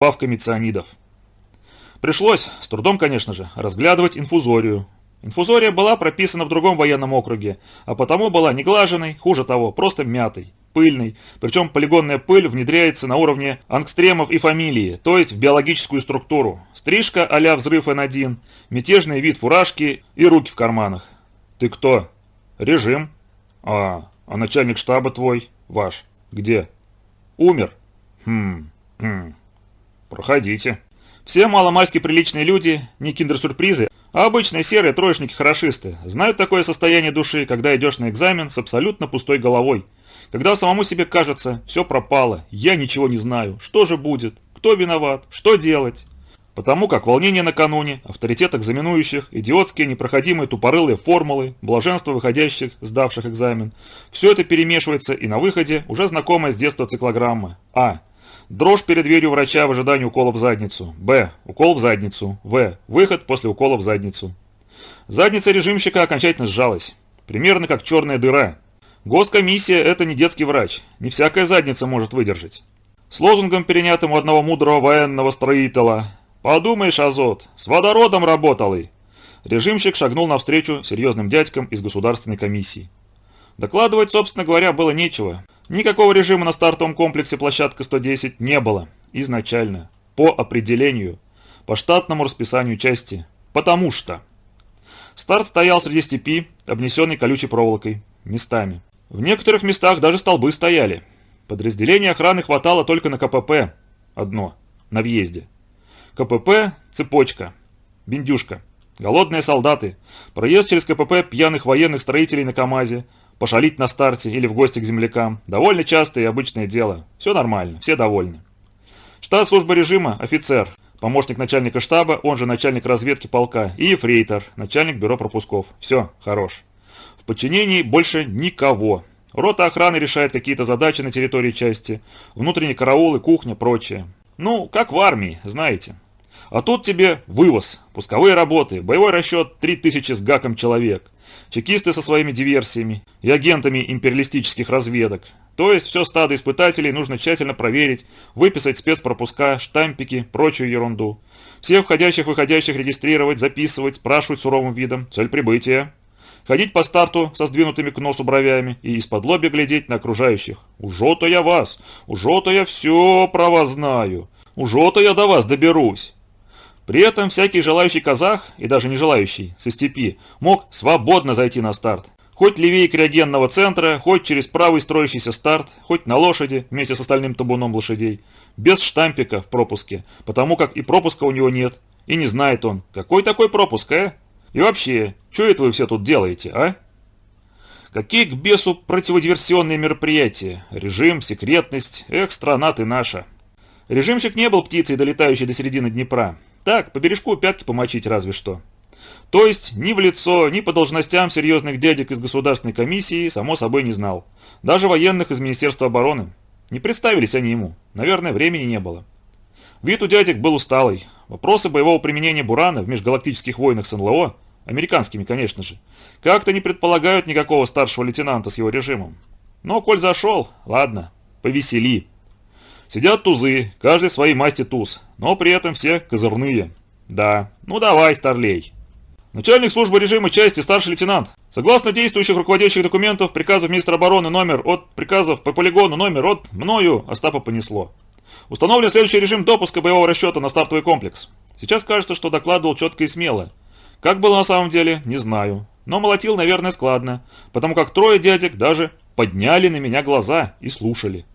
добавками цианидов. Пришлось, с трудом, конечно же, разглядывать инфузорию. Инфузория была прописана в другом военном округе, а потому была неглаженной, хуже того, просто мятой, пыльной, причем полигонная пыль внедряется на уровне ангстремов и фамилии, то есть в биологическую структуру. Стрижка а-ля взрыв N1, мятежный вид фуражки и руки в карманах. Ты кто? Режим. А, а начальник штаба твой? Ваш. Где? Умер. Хм, хм. Проходите. Все маломальски приличные люди, не киндер-сюрпризы, а обычные серые троечники-хорошисты, знают такое состояние души, когда идешь на экзамен с абсолютно пустой головой. Когда самому себе кажется, все пропало, я ничего не знаю, что же будет, кто виноват, что делать. Потому как волнение накануне, авторитет экзаменующих, идиотские непроходимые тупорылые формулы, блаженство выходящих, сдавших экзамен, все это перемешивается и на выходе уже знакомая с детства циклограмма. А. Дрожь перед дверью врача в ожидании укола в задницу. Б. Укол в задницу. В. Выход после укола в задницу. Задница режимщика окончательно сжалась. Примерно как черная дыра. Госкомиссия – это не детский врач. Не всякая задница может выдержать. С лозунгом, перенятым у одного мудрого военного строителя «Подумаешь, Азот, с водородом работал и...» Режимщик шагнул навстречу серьезным дядькам из государственной комиссии. Докладывать, собственно говоря, было нечего. Никакого режима на стартовом комплексе площадка 110 не было. Изначально. По определению. По штатному расписанию части. Потому что. Старт стоял среди степи, обнесенной колючей проволокой. Местами. В некоторых местах даже столбы стояли. Подразделения охраны хватало только на КПП. Одно. На въезде. КПП – цепочка. Бендюшка. Голодные солдаты. Проезд через КПП пьяных военных строителей на КАМАЗе – пошалить на старте или в гости к землякам. Довольно частое и обычное дело. Все нормально, все довольны. Штат службы режима – офицер, помощник начальника штаба, он же начальник разведки полка, и ефрейтор, начальник бюро пропусков. Все, хорош. В подчинении больше никого. Рота охраны решает какие-то задачи на территории части, внутренний караул и кухня, прочее. Ну, как в армии, знаете. А тут тебе вывоз, пусковые работы, боевой расчет 3000 с гаком человек – чекисты со своими диверсиями и агентами империалистических разведок. То есть все стадо испытателей нужно тщательно проверить, выписать спецпропуска, штампики, прочую ерунду. Всех входящих-выходящих регистрировать, записывать, спрашивать суровым видом, цель прибытия. Ходить по старту со сдвинутыми к носу бровями и из-под лоби глядеть на окружающих. Ужо-то я вас, ужо-то я все про вас знаю, ужо-то я до вас доберусь. При этом всякий желающий казах, и даже не желающий, со степи, мог свободно зайти на старт. Хоть левее криогенного центра, хоть через правый строящийся старт, хоть на лошади вместе с остальным табуном лошадей. Без штампика в пропуске, потому как и пропуска у него нет. И не знает он, какой такой пропуск, а? И вообще, что это вы все тут делаете, а? Какие к бесу противодиверсионные мероприятия? Режим, секретность, эх, страна ты наша. Режимщик не был птицей, долетающей до середины Днепра. Так, по бережку пятки помочить разве что. То есть ни в лицо, ни по должностям серьезных дядек из государственной комиссии, само собой, не знал. Даже военных из Министерства обороны. Не представились они ему. Наверное, времени не было. Вид у дядек был усталый. Вопросы боевого применения Бурана в межгалактических войнах с НЛО, американскими, конечно же, как-то не предполагают никакого старшего лейтенанта с его режимом. Но, коль зашел, ладно, повесели. Сидят тузы, каждый своей масти туз, но при этом все козырные. Да, ну давай, старлей. Начальник службы режима части, старший лейтенант. Согласно действующих руководящих документов, приказов министра обороны номер от приказов по полигону номер от мною Остапа понесло. Установлен следующий режим допуска боевого расчета на стартовый комплекс. Сейчас кажется, что докладывал четко и смело. Как было на самом деле, не знаю. Но молотил, наверное, складно, потому как трое дядек даже подняли на меня глаза и слушали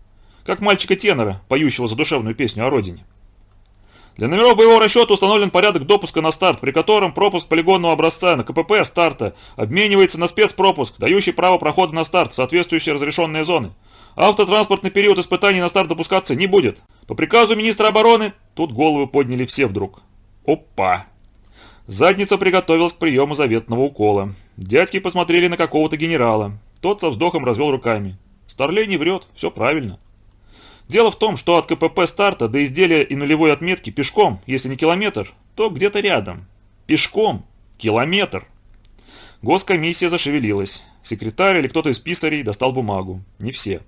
как мальчика-тенора, поющего задушевную песню о родине. Для номеров боевого расчета установлен порядок допуска на старт, при котором пропуск полигонного образца на КПП старта обменивается на спецпропуск, дающий право прохода на старт в соответствующие разрешенные зоны. Автотранспортный период испытаний на старт допускаться не будет. По приказу министра обороны тут головы подняли все вдруг. Опа! Задница приготовилась к приему заветного укола. Дядьки посмотрели на какого-то генерала. Тот со вздохом развел руками. Старлей не врет, все правильно. Дело в том, что от КПП старта до изделия и нулевой отметки пешком, если не километр, то где-то рядом. Пешком. Километр. Госкомиссия зашевелилась. Секретарь или кто-то из писарей достал бумагу. Не все.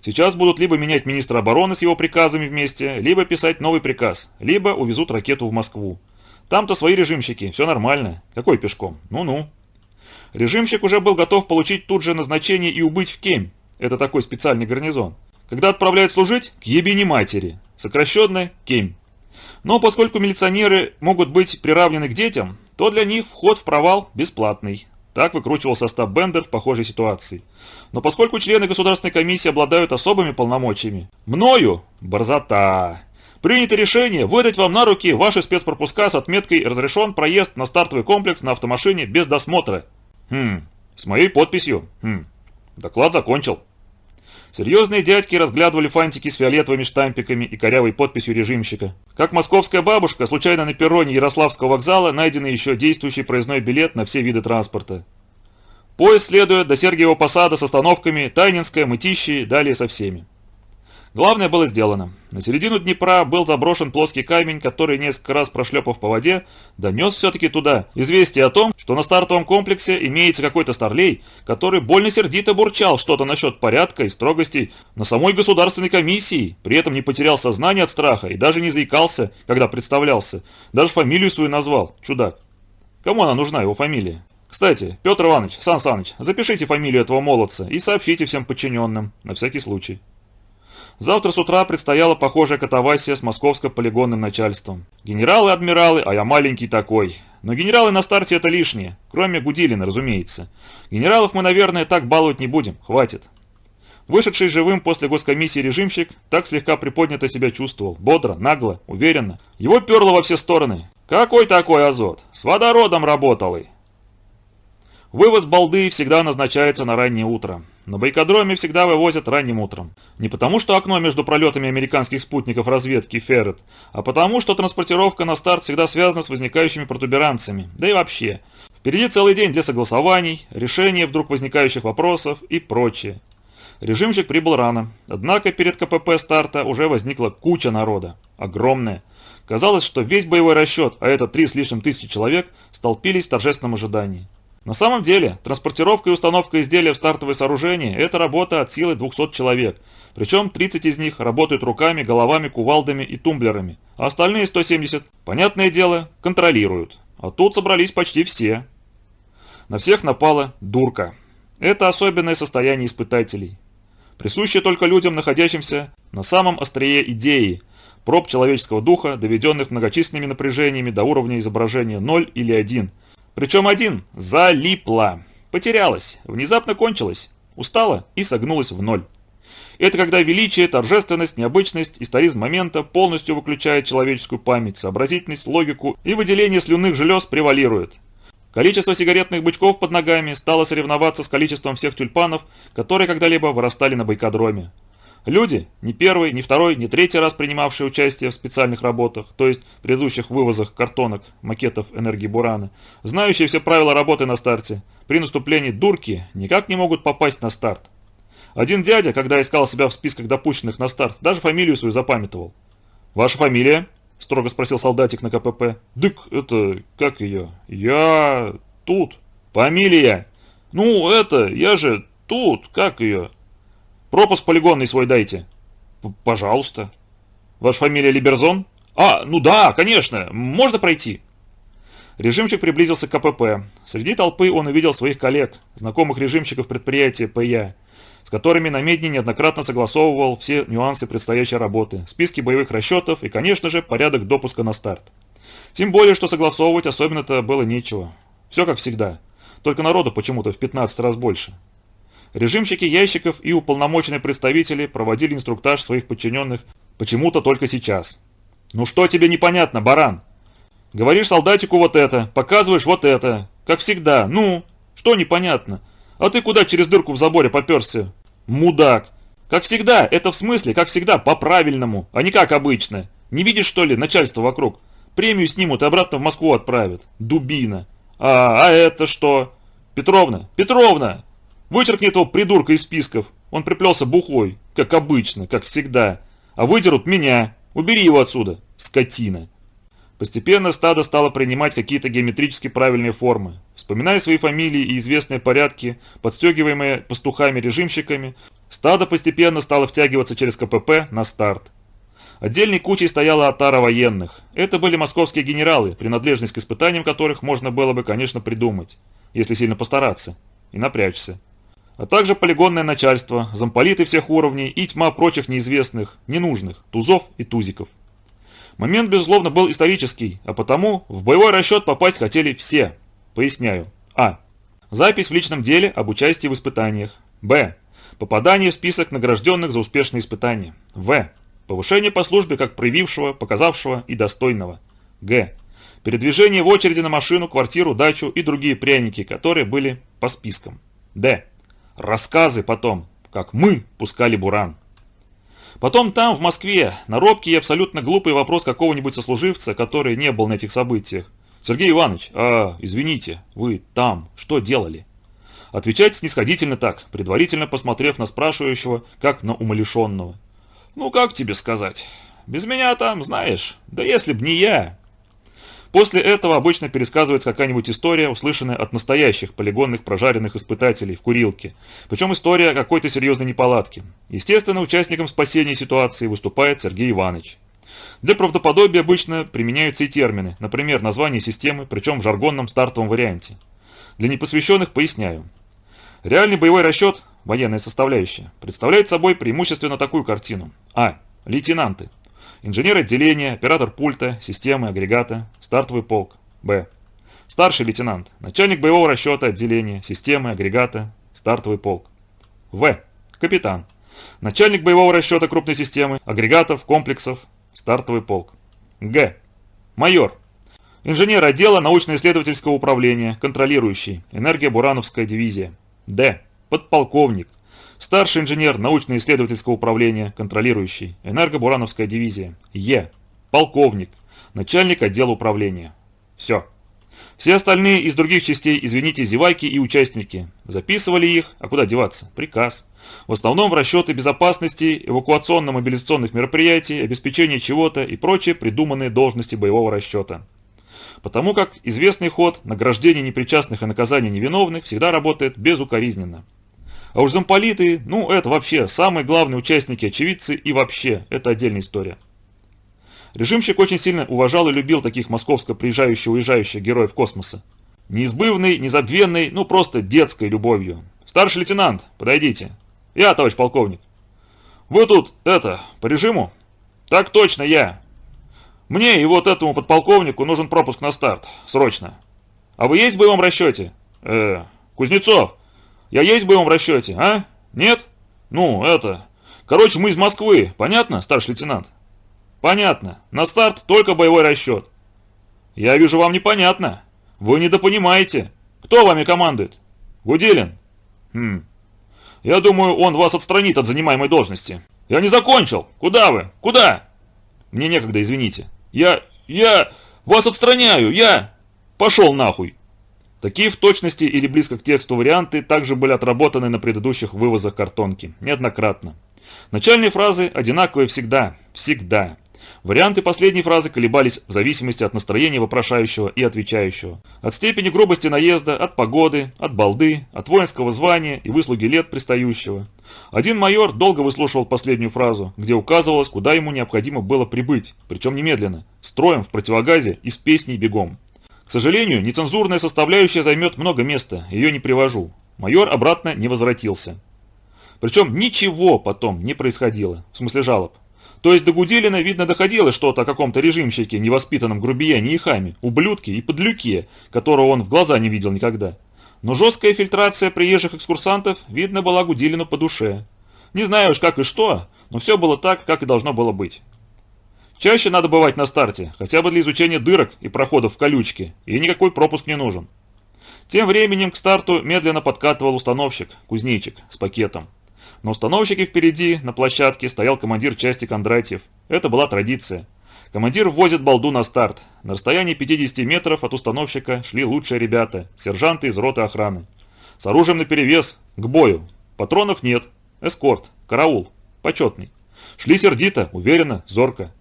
Сейчас будут либо менять министра обороны с его приказами вместе, либо писать новый приказ, либо увезут ракету в Москву. Там-то свои режимщики, все нормально. Какой пешком? Ну-ну. Режимщик уже был готов получить тут же назначение и убыть в Кемь. Это такой специальный гарнизон. Когда отправляют служить, к ебени матери. Сокращенно Кемь. Но поскольку милиционеры могут быть приравнены к детям, то для них вход в провал бесплатный. Так выкручивал состав Бендер в похожей ситуации. Но поскольку члены Государственной комиссии обладают особыми полномочиями, мною – борзота. Принято решение выдать вам на руки ваши спецпропуска с отметкой «Разрешен проезд на стартовый комплекс на автомашине без досмотра». Хм, с моей подписью. Хм, доклад закончил. Серьезные дядьки разглядывали фантики с фиолетовыми штампиками и корявой подписью режимщика. Как московская бабушка, случайно на перроне Ярославского вокзала найденный еще действующий проездной билет на все виды транспорта. Поезд следует до Сергиева Посада с остановками Тайнинская, Мытищи, далее со всеми. Главное было сделано. На середину Днепра был заброшен плоский камень, который, несколько раз прошлепав по воде, донес все-таки туда известие о том, что на стартовом комплексе имеется какой-то старлей, который больно сердито бурчал что-то насчет порядка и строгости на самой государственной комиссии, при этом не потерял сознание от страха и даже не заикался, когда представлялся, даже фамилию свою назвал, чудак. Кому она нужна, его фамилия? Кстати, Петр Иванович, Сан Саныч, запишите фамилию этого молодца и сообщите всем подчиненным, на всякий случай. Завтра с утра предстояла похожая катавасия с московско-полигонным начальством. Генералы, адмиралы, а я маленький такой. Но генералы на старте это лишнее, кроме Гудилина, разумеется. Генералов мы, наверное, так баловать не будем, хватит. Вышедший живым после госкомиссии режимщик так слегка приподнято себя чувствовал. Бодро, нагло, уверенно. Его перло во все стороны. Какой такой азот? С водородом работал и... Вывоз балды всегда назначается на раннее утро. На Байкодроме всегда вывозят ранним утром. Не потому, что окно между пролетами американских спутников разведки Феррет, а потому, что транспортировка на старт всегда связана с возникающими протуберанцами. Да и вообще. Впереди целый день для согласований, решения вдруг возникающих вопросов и прочее. Режимщик прибыл рано, однако перед КПП старта уже возникла куча народа. Огромная. Казалось, что весь боевой расчет, а это три с лишним тысячи человек, столпились в торжественном ожидании. На самом деле, транспортировка и установка изделия в стартовое сооружение – это работа от силы 200 человек, причем 30 из них работают руками, головами, кувалдами и тумблерами, а остальные 170, понятное дело, контролируют. А тут собрались почти все. На всех напала дурка. Это особенное состояние испытателей. Присущее только людям, находящимся на самом острие идеи, проб человеческого духа, доведенных многочисленными напряжениями до уровня изображения 0 или 1 – причем один залипла, потерялась, внезапно кончилась, устала и согнулась в ноль. Это когда величие, торжественность, необычность, историзм момента полностью выключает человеческую память, сообразительность, логику и выделение слюнных желез превалирует. Количество сигаретных бычков под ногами стало соревноваться с количеством всех тюльпанов, которые когда-либо вырастали на байкодроме. Люди, ни первый, ни второй, ни третий раз принимавшие участие в специальных работах, то есть предыдущих вывозах картонок, макетов энергии Бурана, знающие все правила работы на старте, при наступлении дурки никак не могут попасть на старт. Один дядя, когда искал себя в списках допущенных на старт, даже фамилию свою запамятовал. «Ваша фамилия?» – строго спросил солдатик на КПП. «Дык, это, как ее? Я... тут. Фамилия? Ну, это, я же тут, как ее?» Пропуск полигонный свой дайте. П Пожалуйста. Ваша фамилия Либерзон? А, ну да, конечно, можно пройти. Режимщик приблизился к КПП. Среди толпы он увидел своих коллег, знакомых режимщиков предприятия ПЯ, с которыми на Медне неоднократно согласовывал все нюансы предстоящей работы, списки боевых расчетов и, конечно же, порядок допуска на старт. Тем более, что согласовывать особенно-то было нечего. Все как всегда. Только народу почему-то в 15 раз больше. Режимщики ящиков и уполномоченные представители проводили инструктаж своих подчиненных почему-то только сейчас. «Ну что тебе непонятно, баран? Говоришь солдатику вот это, показываешь вот это, как всегда, ну, что непонятно? А ты куда через дырку в заборе поперся? Мудак! Как всегда, это в смысле, как всегда, по-правильному, а не как обычно. Не видишь, что ли, начальство вокруг? Премию снимут и обратно в Москву отправят. Дубина. А, а это что? Петровна, Петровна, Вычеркни этого придурка из списков. Он приплелся бухой, как обычно, как всегда. А выдерут меня. Убери его отсюда, скотина. Постепенно стадо стало принимать какие-то геометрически правильные формы. Вспоминая свои фамилии и известные порядки, подстегиваемые пастухами-режимщиками, Стадо постепенно стало втягиваться через КПП на старт. Отдельной кучей стояла отара военных. Это были московские генералы, принадлежность к испытаниям которых можно было бы, конечно, придумать, если сильно постараться и напрячься. А также полигонное начальство, замполиты всех уровней и тьма прочих неизвестных, ненужных, тузов и тузиков. Момент, безусловно, был исторический, а потому в боевой расчет попасть хотели все. Поясняю. А. Запись в личном деле об участии в испытаниях. Б. Попадание в список награжденных за успешные испытания. В. Повышение по службе как проявившего, показавшего и достойного. Г. Передвижение в очереди на машину, квартиру, дачу и другие пряники, которые были по спискам. Д. Рассказы потом, как мы пускали буран. Потом там, в Москве, на робкий и абсолютно глупый вопрос какого-нибудь сослуживца, который не был на этих событиях. «Сергей Иванович, а, извините, вы там что делали?» Отвечать снисходительно так, предварительно посмотрев на спрашивающего, как на умалишенного. «Ну, как тебе сказать? Без меня там, знаешь, да если б не я, После этого обычно пересказывается какая-нибудь история, услышанная от настоящих полигонных прожаренных испытателей в курилке. Причем история какой-то серьезной неполадки. Естественно, участником спасения ситуации выступает Сергей Иванович. Для правдоподобия обычно применяются и термины, например, название системы, причем в жаргонном стартовом варианте. Для непосвященных поясняю. Реальный боевой расчет, военная составляющая, представляет собой преимущественно такую картину. А. Лейтенанты. Инженер отделения, оператор пульта, системы, агрегата, стартовый полк. Б. Старший лейтенант, начальник боевого расчета отделения, системы, агрегата, стартовый полк. В. Капитан. Начальник боевого расчета крупной системы, агрегатов, комплексов, стартовый полк. Г. Майор. Инженер отдела научно-исследовательского управления, контролирующий, энергия Бурановская дивизия. Д. Подполковник. Старший инженер научно-исследовательского управления, контролирующий, Энергобурановская дивизия. Е. Полковник. Начальник отдела управления. Все. Все остальные из других частей, извините, зевайки и участники. Записывали их, а куда деваться? Приказ. В основном в расчеты безопасности, эвакуационно-мобилизационных мероприятий, обеспечения чего-то и прочие придуманные должности боевого расчета. Потому как известный ход награждения непричастных и наказания невиновных всегда работает безукоризненно. А уж замполиты, ну это вообще самые главные участники, очевидцы и вообще, это отдельная история. Режимщик очень сильно уважал и любил таких московско приезжающих уезжающих героев космоса. Неизбывный, незабвенный, ну просто детской любовью. Старший лейтенант, подойдите. Я, товарищ полковник. Вы тут, это, по режиму? Так точно, я. Мне и вот этому подполковнику нужен пропуск на старт. Срочно. А вы есть в боевом расчете? Э, Кузнецов, я есть в боевом расчете, а? Нет? Ну, это... Короче, мы из Москвы, понятно, старший лейтенант? Понятно. На старт только боевой расчет. Я вижу, вам непонятно. Вы недопонимаете. Кто вами командует? Гуделин? Хм. Я думаю, он вас отстранит от занимаемой должности. Я не закончил. Куда вы? Куда? Мне некогда, извините. Я... я... вас отстраняю. Я... Пошел нахуй. Такие в точности или близко к тексту варианты также были отработаны на предыдущих вывозах картонки, неоднократно. Начальные фразы одинаковые всегда, всегда. Варианты последней фразы колебались в зависимости от настроения вопрошающего и отвечающего, от степени грубости наезда, от погоды, от балды, от воинского звания и выслуги лет пристающего. Один майор долго выслушивал последнюю фразу, где указывалось, куда ему необходимо было прибыть, причем немедленно, строем в противогазе и с песней бегом. К сожалению, нецензурная составляющая займет много места, ее не привожу. Майор обратно не возвратился. Причем ничего потом не происходило, в смысле жалоб. То есть до Гуделина, видно, доходило что-то о каком-то режимщике, невоспитанном грубияне и хаме, ублюдке и подлюке, которого он в глаза не видел никогда. Но жесткая фильтрация приезжих экскурсантов, видно, была Гуделину по душе. Не знаю уж как и что, но все было так, как и должно было быть. Чаще надо бывать на старте, хотя бы для изучения дырок и проходов в колючке, и никакой пропуск не нужен. Тем временем к старту медленно подкатывал установщик, кузнечик, с пакетом. На установщике впереди, на площадке, стоял командир части Кондратьев. Это была традиция. Командир ввозит балду на старт. На расстоянии 50 метров от установщика шли лучшие ребята, сержанты из роты охраны. С оружием наперевес, к бою. Патронов нет. Эскорт, караул, почетный. Шли сердито, уверенно, зорко.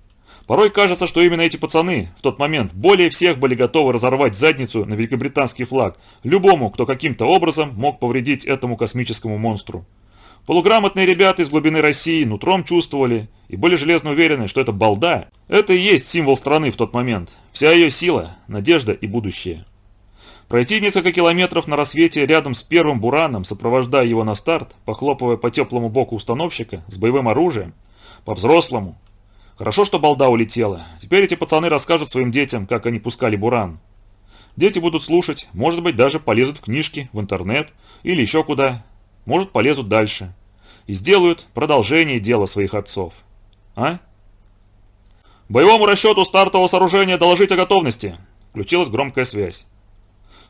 Порой кажется, что именно эти пацаны в тот момент более всех были готовы разорвать задницу на великобританский флаг любому, кто каким-то образом мог повредить этому космическому монстру. Полуграмотные ребята из глубины России нутром чувствовали и были железно уверены, что это балда. Это и есть символ страны в тот момент. Вся ее сила, надежда и будущее. Пройти несколько километров на рассвете рядом с первым бураном, сопровождая его на старт, похлопывая по теплому боку установщика с боевым оружием, по-взрослому. Хорошо, что балда улетела. Теперь эти пацаны расскажут своим детям, как они пускали буран. Дети будут слушать, может быть, даже полезут в книжки, в интернет или еще куда. Может, полезут дальше. И сделают продолжение дела своих отцов. А? Боевому расчету стартового сооружения доложить о готовности. Включилась громкая связь.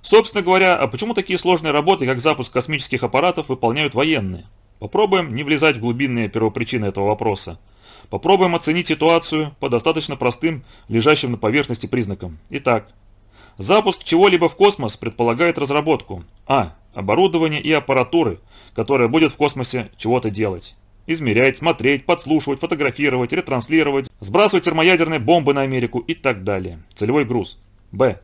Собственно говоря, а почему такие сложные работы, как запуск космических аппаратов, выполняют военные? Попробуем не влезать в глубинные первопричины этого вопроса. Попробуем оценить ситуацию по достаточно простым, лежащим на поверхности признакам. Итак, запуск чего-либо в космос предполагает разработку А. Оборудования и аппаратуры, которая будет в космосе чего-то делать. Измерять, смотреть, подслушивать, фотографировать, ретранслировать, сбрасывать термоядерные бомбы на Америку и так далее. Целевой груз. Б.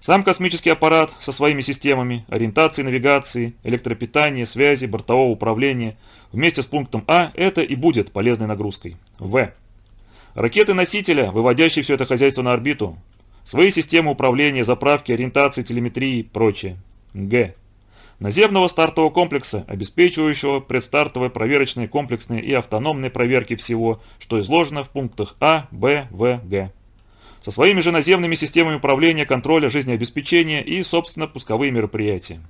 Сам космический аппарат со своими системами ориентации, навигации, электропитания, связи, бортового управления вместе с пунктом А это и будет полезной нагрузкой. В. Ракеты-носителя, выводящие все это хозяйство на орбиту, свои системы управления, заправки, ориентации, телеметрии и прочее. Г. Наземного стартового комплекса, обеспечивающего предстартовые проверочные комплексные и автономные проверки всего, что изложено в пунктах А, Б, В, Г со своими же наземными системами управления, контроля, жизнеобеспечения и, собственно, пусковые мероприятия.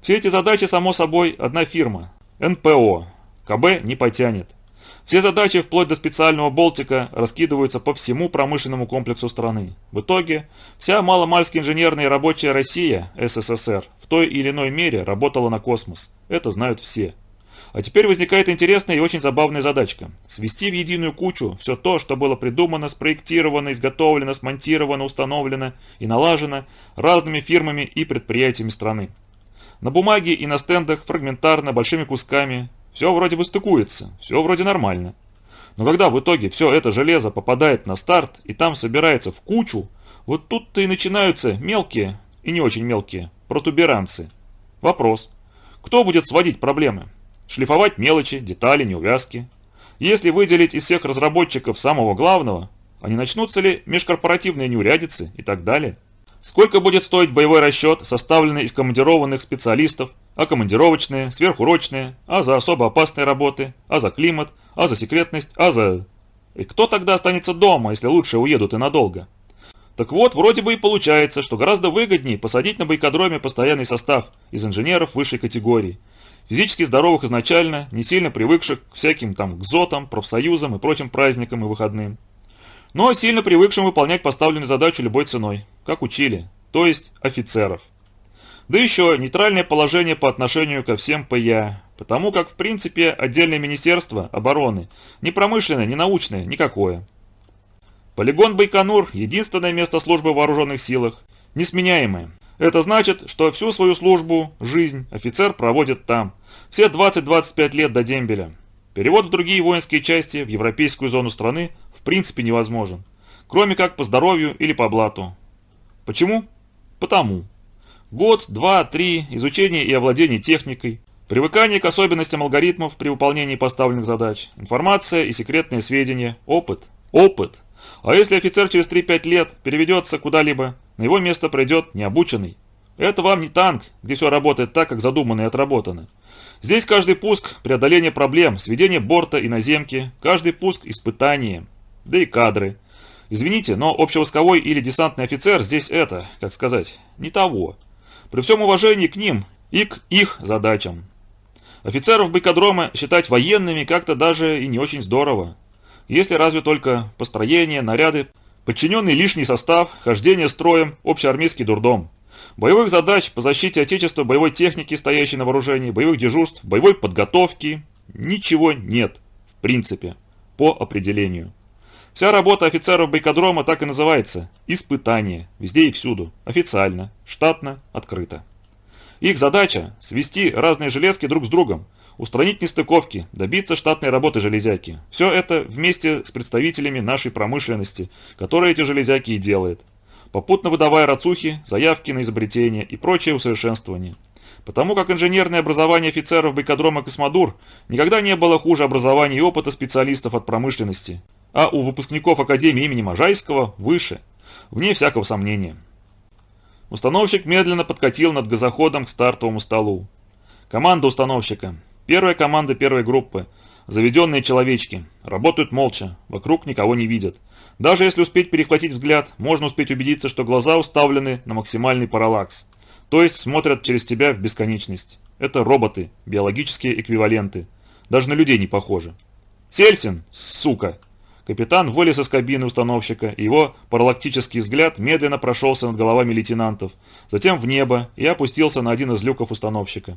Все эти задачи, само собой, одна фирма – НПО. КБ не потянет. Все задачи, вплоть до специального болтика, раскидываются по всему промышленному комплексу страны. В итоге, вся маломальски инженерная и рабочая Россия, СССР, в той или иной мере работала на космос. Это знают все. А теперь возникает интересная и очень забавная задачка. Свести в единую кучу все то, что было придумано, спроектировано, изготовлено, смонтировано, установлено и налажено разными фирмами и предприятиями страны. На бумаге и на стендах фрагментарно, большими кусками. Все вроде бы стыкуется, все вроде нормально. Но когда в итоге все это железо попадает на старт и там собирается в кучу, вот тут-то и начинаются мелкие и не очень мелкие протуберанцы. Вопрос. Кто будет сводить проблемы? Шлифовать мелочи, детали, неувязки. Если выделить из всех разработчиков самого главного, не начнутся ли межкорпоративные неурядицы и так далее? Сколько будет стоить боевой расчет, составленный из командированных специалистов, а командировочные, сверхурочные, а за особо опасные работы, а за климат, а за секретность, а за... И кто тогда останется дома, если лучше уедут и надолго? Так вот, вроде бы и получается, что гораздо выгоднее посадить на бойкодроме постоянный состав из инженеров высшей категории, физически здоровых изначально, не сильно привыкших к всяким там гзотам, профсоюзам и прочим праздникам и выходным. Но сильно привыкшим выполнять поставленную задачу любой ценой, как учили, то есть офицеров. Да еще нейтральное положение по отношению ко всем ПЯ, потому как в принципе отдельное министерство обороны не промышленное, не научное, никакое. Полигон Байконур – единственное место службы в вооруженных силах, несменяемое. Это значит, что всю свою службу, жизнь офицер проводит там, все 20-25 лет до дембеля. Перевод в другие воинские части, в европейскую зону страны, в принципе невозможен. Кроме как по здоровью или по блату. Почему? Потому. Год, два, три, изучение и овладение техникой, привыкание к особенностям алгоритмов при выполнении поставленных задач, информация и секретные сведения, опыт. Опыт. А если офицер через 3-5 лет переведется куда-либо, на его место придет необученный. Это вам не танк, где все работает так, как задумано и отработано. Здесь каждый пуск – преодоление проблем, сведение борта и наземки, каждый пуск – испытание, да и кадры. Извините, но общевойсковой или десантный офицер здесь это, как сказать, не того. При всем уважении к ним и к их задачам. Офицеров байкодрома считать военными как-то даже и не очень здорово. Если разве только построение, наряды, подчиненный лишний состав, хождение строем, общеармейский дурдом. Боевых задач по защите Отечества, боевой техники, стоящей на вооружении, боевых дежурств, боевой подготовки – ничего нет, в принципе, по определению. Вся работа офицеров бойкодрома так и называется – испытание, везде и всюду, официально, штатно, открыто. Их задача – свести разные железки друг с другом, устранить нестыковки, добиться штатной работы железяки. Все это вместе с представителями нашей промышленности, которая эти железяки и делает попутно выдавая рацухи, заявки на изобретение и прочее усовершенствование. Потому как инженерное образование офицеров Байкодрома Космодур никогда не было хуже образования и опыта специалистов от промышленности, а у выпускников Академии имени Можайского выше, вне всякого сомнения. Установщик медленно подкатил над газоходом к стартовому столу. Команда установщика. Первая команда первой группы. Заведенные человечки. Работают молча, вокруг никого не видят. Даже если успеть перехватить взгляд, можно успеть убедиться, что глаза уставлены на максимальный параллакс. То есть смотрят через тебя в бесконечность. Это роботы, биологические эквиваленты. Даже на людей не похожи. «Сельсин, сука!» Капитан вылез из кабины установщика, и его паралактический взгляд медленно прошелся над головами лейтенантов, затем в небо и опустился на один из люков установщика.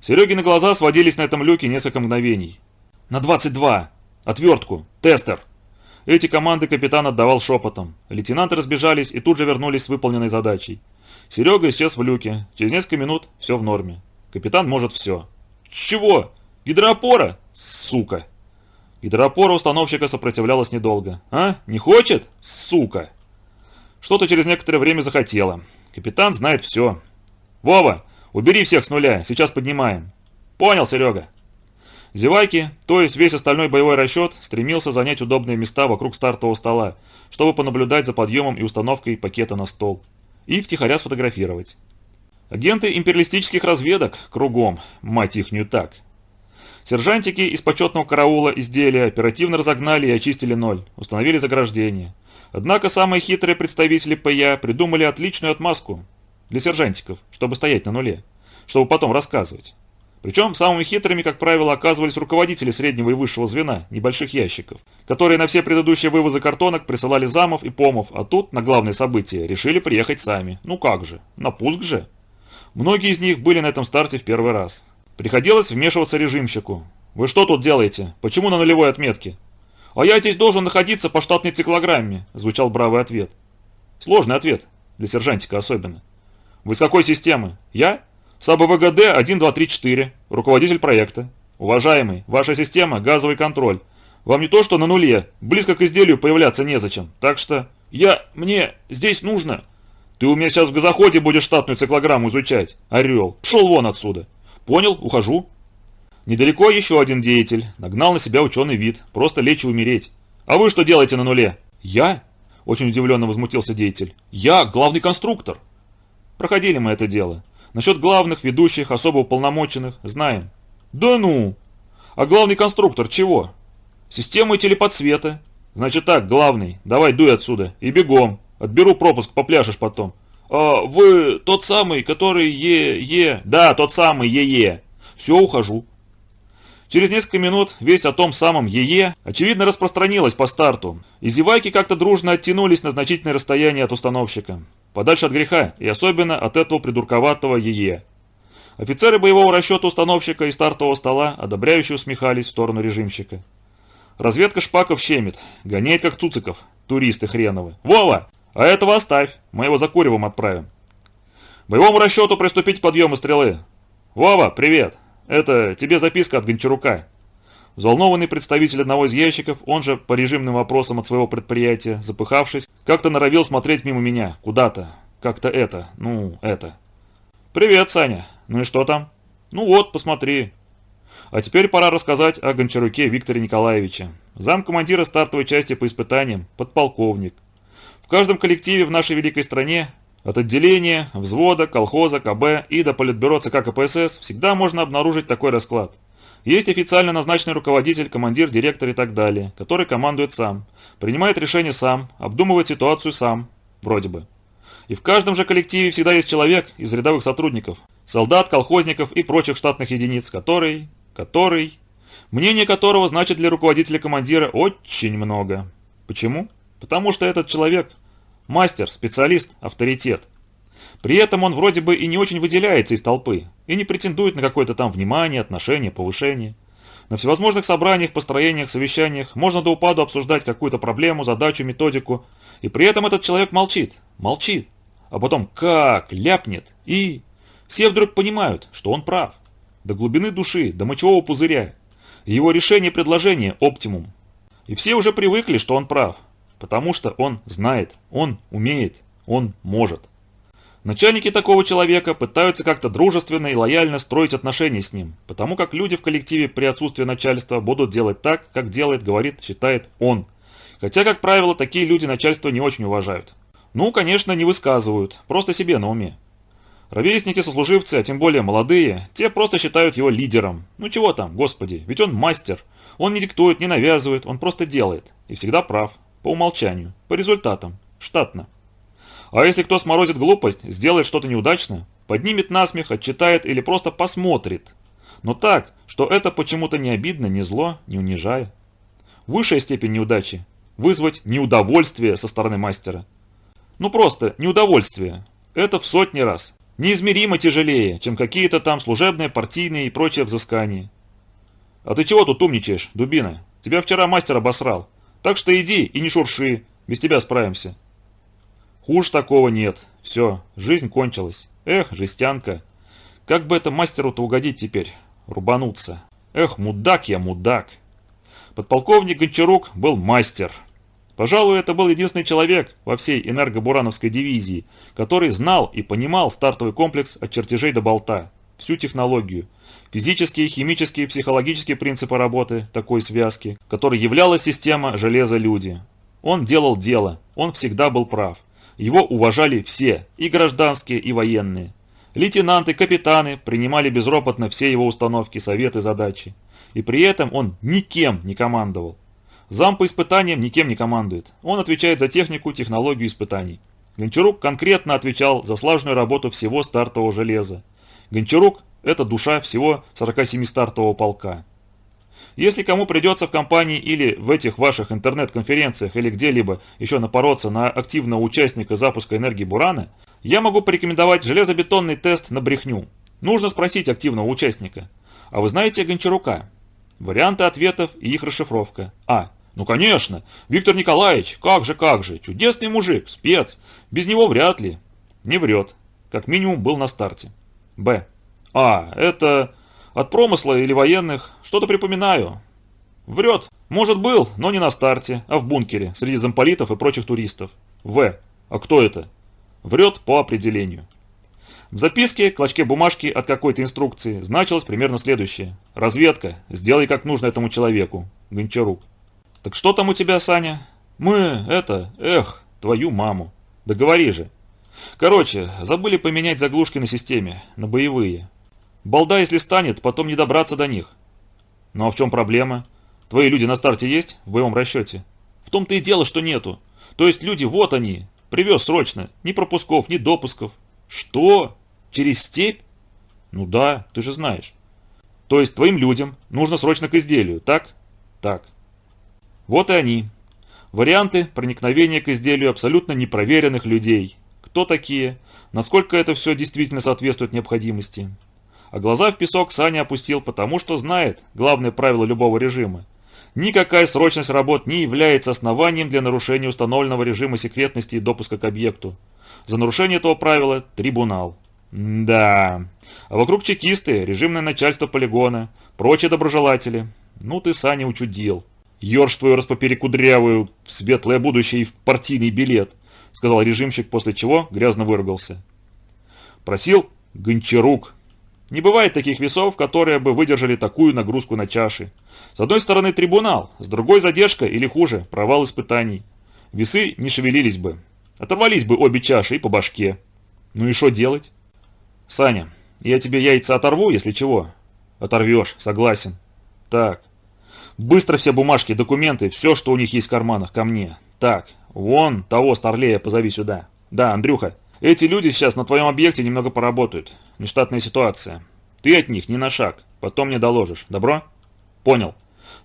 Серегины глаза сводились на этом люке несколько мгновений. «На 22! Отвертку! Тестер!» Эти команды капитан отдавал шепотом. Лейтенанты разбежались и тут же вернулись с выполненной задачей. Серега исчез в люке. Через несколько минут все в норме. Капитан может все. «Чего? Гидроопора? Сука!» Гидроопора установщика сопротивлялась недолго. «А? Не хочет? Сука!» Что-то через некоторое время захотела. Капитан знает все. «Вова, убери всех с нуля, сейчас поднимаем». «Понял, Серега». Зевайки, то есть весь остальной боевой расчет, стремился занять удобные места вокруг стартового стола, чтобы понаблюдать за подъемом и установкой пакета на стол. И втихаря сфотографировать. Агенты империалистических разведок кругом, мать ихнюю так, Сержантики из почетного караула изделия оперативно разогнали и очистили ноль, установили заграждение. Однако самые хитрые представители ПЯ придумали отличную отмазку для сержантиков, чтобы стоять на нуле, чтобы потом рассказывать. Причем самыми хитрыми, как правило, оказывались руководители среднего и высшего звена, небольших ящиков, которые на все предыдущие вывозы картонок присылали замов и помов, а тут, на главное событие, решили приехать сами. Ну как же, на пуск же. Многие из них были на этом старте в первый раз. Приходилось вмешиваться режимщику. «Вы что тут делаете? Почему на нулевой отметке?» «А я здесь должен находиться по штатной циклограмме», – звучал бравый ответ. Сложный ответ, для сержантика особенно. «Вы с какой системы?» «Я?» САБ ВГД 1234, руководитель проекта. Уважаемый, ваша система – газовый контроль. Вам не то, что на нуле, близко к изделию появляться незачем. Так что я, мне, здесь нужно. Ты у меня сейчас в газоходе будешь штатную циклограмму изучать. Орел, пшел вон отсюда. Понял, ухожу. Недалеко еще один деятель. Нагнал на себя ученый вид. Просто лечь и умереть. А вы что делаете на нуле? Я? Очень удивленно возмутился деятель. Я главный конструктор. Проходили мы это дело. Насчет главных, ведущих, особо уполномоченных, знаем. Да ну! А главный конструктор чего? Системы телеподсвета. Значит так, главный, давай дуй отсюда и бегом. Отберу пропуск, попляшешь потом. А, «Вы тот самый, который Е-Е...» «Да, тот самый Е-Е. Все, ухожу». Через несколько минут весть о том самом ЕЕ очевидно распространилась по старту, и зевайки как-то дружно оттянулись на значительное расстояние от установщика. Подальше от греха, и особенно от этого придурковатого ЕЕ. Офицеры боевого расчета установщика и стартового стола одобряюще усмехались в сторону режимщика. Разведка шпаков щемит, гоняет как цуциков, туристы хреновы. «Вова, а этого оставь, мы его за куревом отправим. Боевому расчету приступить к подъему стрелы. Вова, привет. Это тебе записка от Гончарука. Взволнованный представитель одного из ящиков, он же по режимным вопросам от своего предприятия, запыхавшись, как-то норовил смотреть мимо меня, куда-то, как-то это, ну, это. «Привет, Саня. Ну и что там?» «Ну вот, посмотри». А теперь пора рассказать о Гончаруке Викторе Николаевиче. Замкомандира стартовой части по испытаниям, подполковник, в каждом коллективе в нашей великой стране, от отделения, взвода, колхоза, КБ и до политбюро ЦК КПСС, всегда можно обнаружить такой расклад. Есть официально назначенный руководитель, командир, директор и так далее, который командует сам, принимает решения сам, обдумывает ситуацию сам, вроде бы. И в каждом же коллективе всегда есть человек из рядовых сотрудников, солдат, колхозников и прочих штатных единиц, который, который, мнение которого значит для руководителя-командира очень много. Почему? Потому что этот человек Мастер, специалист, авторитет. При этом он вроде бы и не очень выделяется из толпы, и не претендует на какое-то там внимание, отношение, повышение. На всевозможных собраниях, построениях, совещаниях можно до упаду обсуждать какую-то проблему, задачу, методику, и при этом этот человек молчит, молчит, а потом как ляпнет, и все вдруг понимают, что он прав. До глубины души, до мочевого пузыря. Его решение предложение – оптимум. И все уже привыкли, что он прав, Потому что он знает, он умеет, он может. Начальники такого человека пытаются как-то дружественно и лояльно строить отношения с ним, потому как люди в коллективе при отсутствии начальства будут делать так, как делает, говорит, считает он. Хотя, как правило, такие люди начальство не очень уважают. Ну, конечно, не высказывают, просто себе на уме. Ровесники-сослуживцы, а тем более молодые, те просто считают его лидером. Ну чего там, господи, ведь он мастер. Он не диктует, не навязывает, он просто делает. И всегда прав. По умолчанию. По результатам. Штатно. А если кто сморозит глупость, сделает что-то неудачно, поднимет насмех, отчитает или просто посмотрит. Но так, что это почему-то не обидно, не зло, не унижая. Высшая степень неудачи – вызвать неудовольствие со стороны мастера. Ну просто неудовольствие. Это в сотни раз. Неизмеримо тяжелее, чем какие-то там служебные, партийные и прочие взыскания. А ты чего тут умничаешь, дубина? Тебя вчера мастер обосрал. Так что иди и не шурши, без тебя справимся. Хуже такого нет. Все, жизнь кончилась. Эх, жестянка. Как бы это мастеру-то угодить теперь? Рубануться. Эх, мудак я, мудак. Подполковник Гончарук был мастер. Пожалуй, это был единственный человек во всей энергобурановской дивизии, который знал и понимал стартовый комплекс от чертежей до болта, всю технологию, физические, химические психологические принципы работы такой связки, которой являлась система «железо-люди». Он делал дело, он всегда был прав. Его уважали все, и гражданские, и военные. Лейтенанты, капитаны принимали безропотно все его установки, советы, задачи. И при этом он никем не командовал. Зам по испытаниям никем не командует. Он отвечает за технику, технологию испытаний. Гончарук конкретно отвечал за слаженную работу всего стартового железа. Гончарук – это душа всего 47 стартового полка. Если кому придется в компании или в этих ваших интернет-конференциях или где-либо еще напороться на активного участника запуска энергии Бурана, я могу порекомендовать железобетонный тест на брехню. Нужно спросить активного участника. А вы знаете Гончарука? Варианты ответов и их расшифровка. А. Ну конечно, Виктор Николаевич, как же, как же, чудесный мужик, спец. Без него вряд ли. Не врет. Как минимум был на старте. Б. А. Это от промысла или военных что-то припоминаю. Врет. Может был, но не на старте, а в бункере, среди замполитов и прочих туристов. В. А кто это? Врет по определению. В записке, клочке бумажки от какой-то инструкции, значилось примерно следующее. «Разведка. Сделай как нужно этому человеку. Гончарук». «Так что там у тебя, Саня?» «Мы, это, эх, твою маму. Да говори же». «Короче, забыли поменять заглушки на системе, на боевые. Балда, если станет, потом не добраться до них. Ну а в чем проблема? Твои люди на старте есть в боевом расчете? В том-то и дело, что нету. То есть люди, вот они. Привез срочно. Ни пропусков, ни допусков. Что? Через степь? Ну да, ты же знаешь. То есть твоим людям нужно срочно к изделию, так? Так. Вот и они. Варианты проникновения к изделию абсолютно непроверенных людей. Кто такие? Насколько это все действительно соответствует необходимости? А глаза в песок Саня опустил, потому что знает главное правило любого режима. Никакая срочность работ не является основанием для нарушения установленного режима секретности и допуска к объекту. За нарушение этого правила – трибунал. да. А вокруг чекисты, режимное начальство полигона, прочие доброжелатели. Ну ты, Саня, учудил. Ёрш твою распоперекудрявую в светлое будущее и в партийный билет, сказал режимщик, после чего грязно выругался. Просил Гончарук не бывает таких весов, которые бы выдержали такую нагрузку на чаши. С одной стороны трибунал, с другой задержка или хуже, провал испытаний. Весы не шевелились бы. Оторвались бы обе чаши и по башке. Ну и что делать? Саня, я тебе яйца оторву, если чего? Оторвешь, согласен. Так. Быстро все бумажки, документы, все, что у них есть в карманах, ко мне. Так, вон того старлея позови сюда. Да, Андрюха, эти люди сейчас на твоем объекте немного поработают. Нештатная ситуация. Ты от них не на шаг. Потом мне доложишь. Добро? Понял.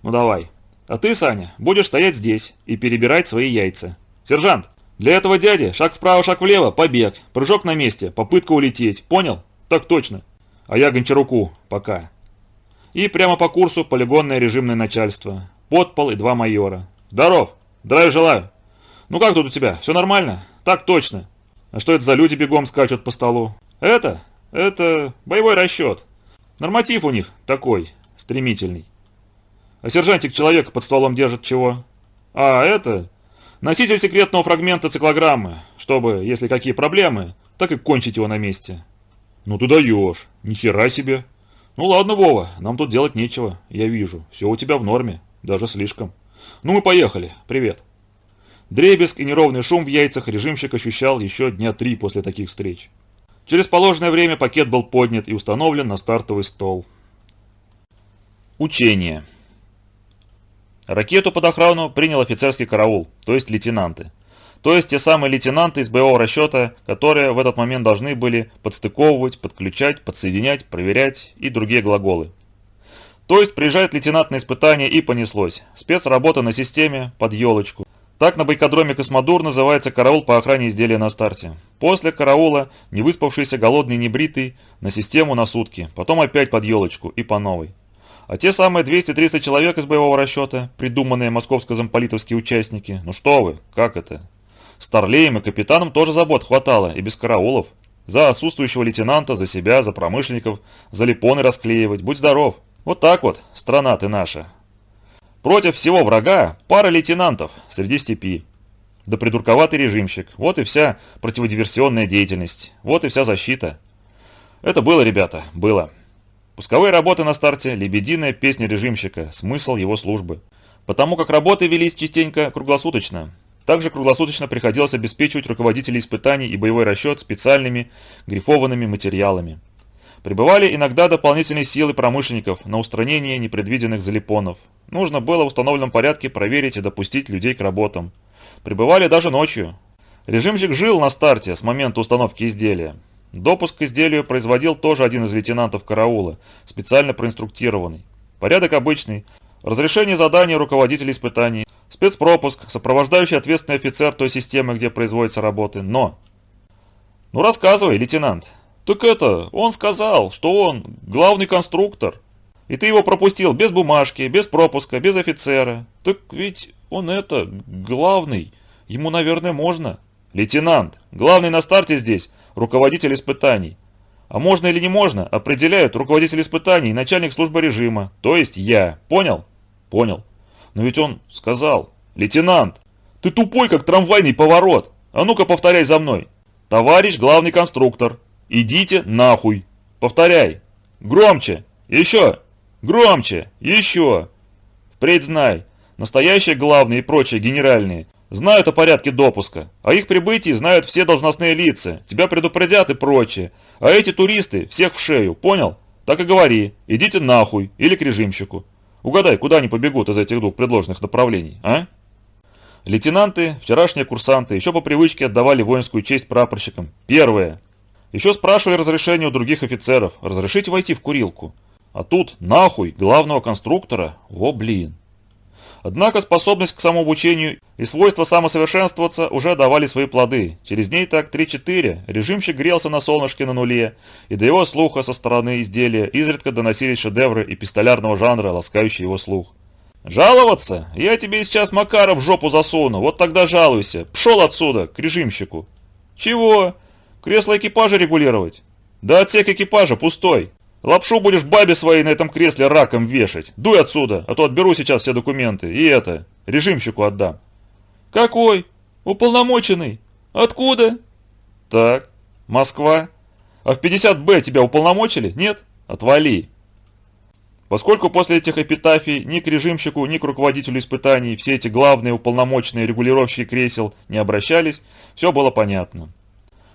Ну давай. А ты, Саня, будешь стоять здесь и перебирать свои яйца. Сержант, для этого дяди шаг вправо, шаг влево, побег, прыжок на месте, попытка улететь. Понял? Так точно. А я Гончаруку. Пока. И прямо по курсу полигонное режимное начальство. Подпол и два майора. Здоров. Здравия желаю. Ну как тут у тебя? Все нормально? Так точно. А что это за люди бегом скачут по столу? Это? Это боевой расчет. Норматив у них такой, стремительный. А сержантик человека под столом держит чего? А это? Носитель секретного фрагмента циклограммы, чтобы, если какие проблемы, так и кончить его на месте. Ну ты даешь, ни хера себе. Ну ладно, Вова, нам тут делать нечего, я вижу, все у тебя в норме, даже слишком. Ну мы поехали, привет. Дребезг и неровный шум в яйцах режимщик ощущал еще дня три после таких встреч. Через положенное время пакет был поднят и установлен на стартовый стол. Учение. Ракету под охрану принял офицерский караул, то есть лейтенанты. То есть те самые лейтенанты из боевого расчета, которые в этот момент должны были подстыковывать, подключать, подсоединять, проверять и другие глаголы. То есть приезжает лейтенант на испытание и понеслось. Спецработа на системе под елочку. Так на байкодроме Космодур называется караул по охране изделия на старте. После караула невыспавшийся, голодный, небритый на систему на сутки, потом опять под елочку и по новой. А те самые 230 человек из боевого расчета, придуманные московско-замполитовские участники, ну что вы, как это? Старлеем и капитанам тоже забот хватало, и без караулов. За отсутствующего лейтенанта, за себя, за промышленников, за липоны расклеивать, будь здоров. Вот так вот, страна ты наша, Против всего врага пара лейтенантов среди степи. Да придурковатый режимщик. Вот и вся противодиверсионная деятельность. Вот и вся защита. Это было, ребята, было. Пусковые работы на старте, лебединая песня режимщика, смысл его службы. Потому как работы велись частенько круглосуточно. Также круглосуточно приходилось обеспечивать руководителей испытаний и боевой расчет специальными грифованными материалами. Прибывали иногда дополнительные силы промышленников на устранение непредвиденных залипонов. Нужно было в установленном порядке проверить и допустить людей к работам. Прибывали даже ночью. Режимщик жил на старте с момента установки изделия. Допуск к изделию производил тоже один из лейтенантов караула, специально проинструктированный. Порядок обычный. Разрешение задания руководителя испытаний. Спецпропуск, сопровождающий ответственный офицер той системы, где производятся работы. Но... Ну рассказывай, лейтенант. «Так это, он сказал, что он главный конструктор. И ты его пропустил без бумажки, без пропуска, без офицера. Так ведь он это, главный. Ему, наверное, можно». «Лейтенант, главный на старте здесь, руководитель испытаний. А можно или не можно, определяют руководитель испытаний и начальник службы режима, то есть я. Понял?» «Понял. Но ведь он сказал, лейтенант, ты тупой, как трамвайный поворот. А ну-ка повторяй за мной. Товарищ главный конструктор, Идите нахуй. Повторяй. Громче. Еще. Громче. Еще. Впредь знай. Настоящие главные и прочие генеральные знают о порядке допуска. О их прибытии знают все должностные лица. Тебя предупредят и прочее. А эти туристы всех в шею. Понял? Так и говори. Идите нахуй. Или к режимщику. Угадай, куда они побегут из этих двух предложенных направлений, а? Лейтенанты, вчерашние курсанты, еще по привычке отдавали воинскую честь прапорщикам. Первое. Еще спрашивали разрешение у других офицеров. Разрешите войти в курилку. А тут нахуй главного конструктора. Во блин. Однако способность к самообучению и свойство самосовершенствоваться уже давали свои плоды. Через дней так 3-4 режимщик грелся на солнышке на нуле, и до его слуха со стороны изделия изредка доносились шедевры эпистолярного жанра, ласкающие его слух. «Жаловаться? Я тебе сейчас Макара в жопу засуну, вот тогда жалуйся. Пшел отсюда, к режимщику». «Чего? Кресло экипажа регулировать? Да отсек экипажа пустой. Лапшу будешь бабе своей на этом кресле раком вешать. Дуй отсюда, а то отберу сейчас все документы. И это, режимщику отдам. Какой? Уполномоченный. Откуда? Так, Москва. А в 50Б тебя уполномочили? Нет? Отвали. Поскольку после этих эпитафий ни к режимщику, ни к руководителю испытаний все эти главные уполномоченные регулировщики кресел не обращались, все было понятно.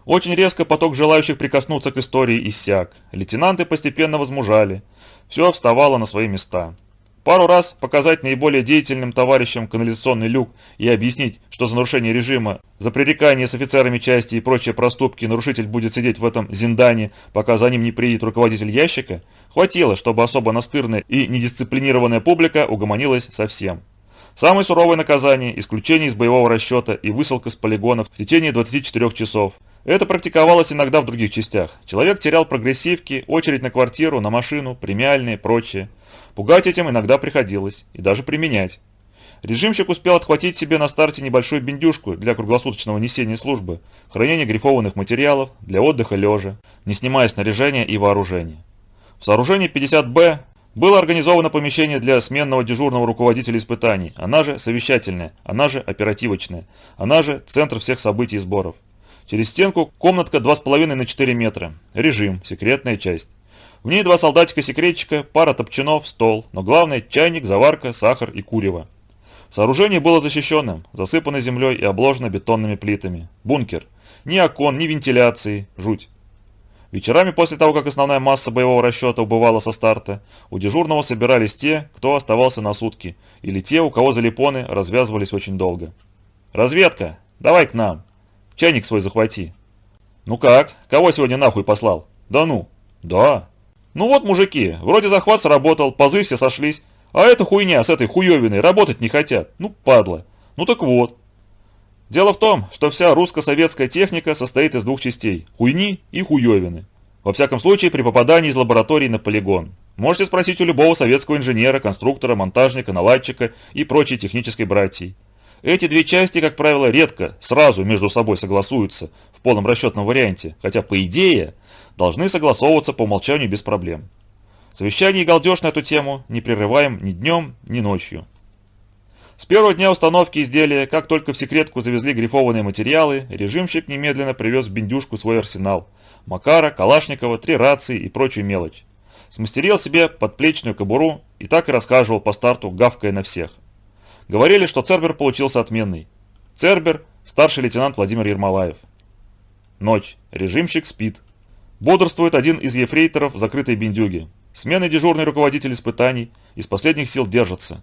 Очень резко поток желающих прикоснуться к истории иссяк. Лейтенанты постепенно возмужали. Все вставало на свои места. Пару раз показать наиболее деятельным товарищам канализационный люк и объяснить, что за нарушение режима, за пререкание с офицерами части и прочие проступки нарушитель будет сидеть в этом зиндане, пока за ним не приедет руководитель ящика, хватило, чтобы особо настырная и недисциплинированная публика угомонилась совсем. Самое суровое наказание – исключение из боевого расчета и высылка с полигонов в течение 24 часов – это практиковалось иногда в других частях. Человек терял прогрессивки, очередь на квартиру, на машину, премиальные, прочее. Пугать этим иногда приходилось, и даже применять. Режимщик успел отхватить себе на старте небольшую бендюшку для круглосуточного несения службы, хранения грифованных материалов, для отдыха лежа, не снимая снаряжения и вооружения. В сооружении 50Б было организовано помещение для сменного дежурного руководителя испытаний, она же совещательное, она же оперативочное, она же центр всех событий и сборов. Через стенку комнатка 2,5 на 4 метра. Режим, секретная часть. В ней два солдатика-секретчика, пара топчанов, стол, но главное чайник, заварка, сахар и курево. Сооружение было защищенным, засыпано землей и обложено бетонными плитами. Бункер. Ни окон, ни вентиляции. Жуть. Вечерами после того, как основная масса боевого расчета убывала со старта, у дежурного собирались те, кто оставался на сутки, или те, у кого залипоны развязывались очень долго. «Разведка! Давай к нам! Чайник свой захвати!» «Ну как? Кого сегодня нахуй послал?» «Да ну!» «Да!» «Ну вот, мужики, вроде захват сработал, пазы все сошлись, а эта хуйня с этой хуевиной работать не хотят. Ну, падла. Ну так вот, Дело в том, что вся русско-советская техника состоит из двух частей – хуйни и хуевины. Во всяком случае, при попадании из лаборатории на полигон. Можете спросить у любого советского инженера, конструктора, монтажника, наладчика и прочей технической братьей. Эти две части, как правило, редко сразу между собой согласуются в полном расчетном варианте, хотя, по идее, должны согласовываться по умолчанию без проблем. Совещание и галдеж на эту тему не прерываем ни днем, ни ночью. С первого дня установки изделия, как только в секретку завезли грифованные материалы, режимщик немедленно привез в бендюшку свой арсенал. Макара, Калашникова, три рации и прочую мелочь. Смастерил себе подплечную кобуру и так и рассказывал по старту, гавкая на всех. Говорили, что Цербер получился отменный. Цербер – старший лейтенант Владимир Ермолаев. Ночь. Режимщик спит. Бодрствует один из ефрейторов закрытой бендюге. Смены дежурный руководитель испытаний из последних сил держится.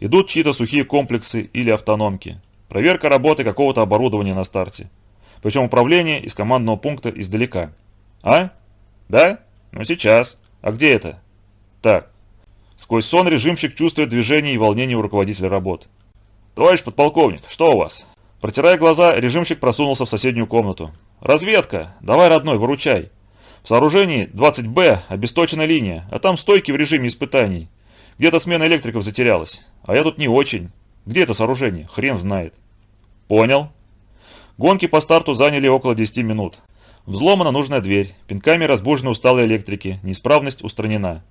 Идут чьи-то сухие комплексы или автономки. Проверка работы какого-то оборудования на старте. Причем управление из командного пункта издалека. А? Да? Ну сейчас. А где это? Так. Сквозь сон режимщик чувствует движение и волнение у руководителя работ. Товарищ подполковник, что у вас? Протирая глаза, режимщик просунулся в соседнюю комнату. «Разведка! Давай, родной, выручай!» В сооружении 20Б обесточена линия, а там стойки в режиме испытаний. Где-то смена электриков затерялась. А я тут не очень. Где это сооружение? Хрен знает. Понял. Гонки по старту заняли около 10 минут. Взломана нужная дверь. Пинками разбужены усталые электрики. Неисправность устранена.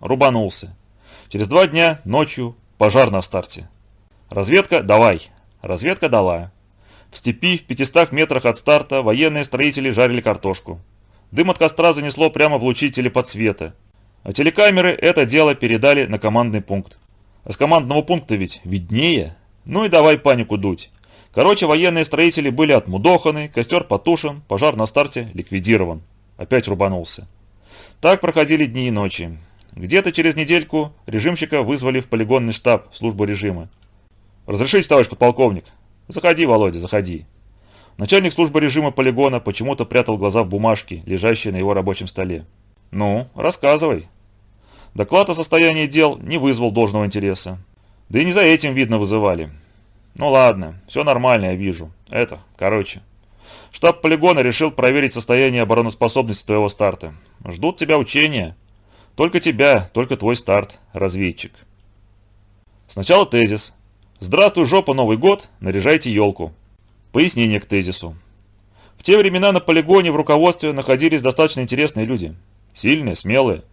Рубанулся. Через два дня, ночью, пожар на старте. Разведка «давай». Разведка дала. В степи, в 500 метрах от старта, военные строители жарили картошку. Дым от костра занесло прямо в лучи телеподсвета. А телекамеры это дело передали на командный пункт. С командного пункта ведь виднее. Ну и давай панику дуть. Короче, военные строители были отмудоханы, костер потушен, пожар на старте ликвидирован. Опять рубанулся. Так проходили дни и ночи. Где-то через недельку режимщика вызвали в полигонный штаб службу режима. «Разрешите, товарищ подполковник?» «Заходи, Володя, заходи». Начальник службы режима полигона почему-то прятал глаза в бумажке, лежащей на его рабочем столе. «Ну, рассказывай», Доклад о состоянии дел не вызвал должного интереса. Да и не за этим, видно, вызывали. Ну ладно, все нормально, я вижу. Это, короче. Штаб полигона решил проверить состояние обороноспособности твоего старта. Ждут тебя учения. Только тебя, только твой старт, разведчик. Сначала тезис. Здравствуй, жопа, Новый год, наряжайте елку. Пояснение к тезису. В те времена на полигоне в руководстве находились достаточно интересные люди. Сильные, смелые,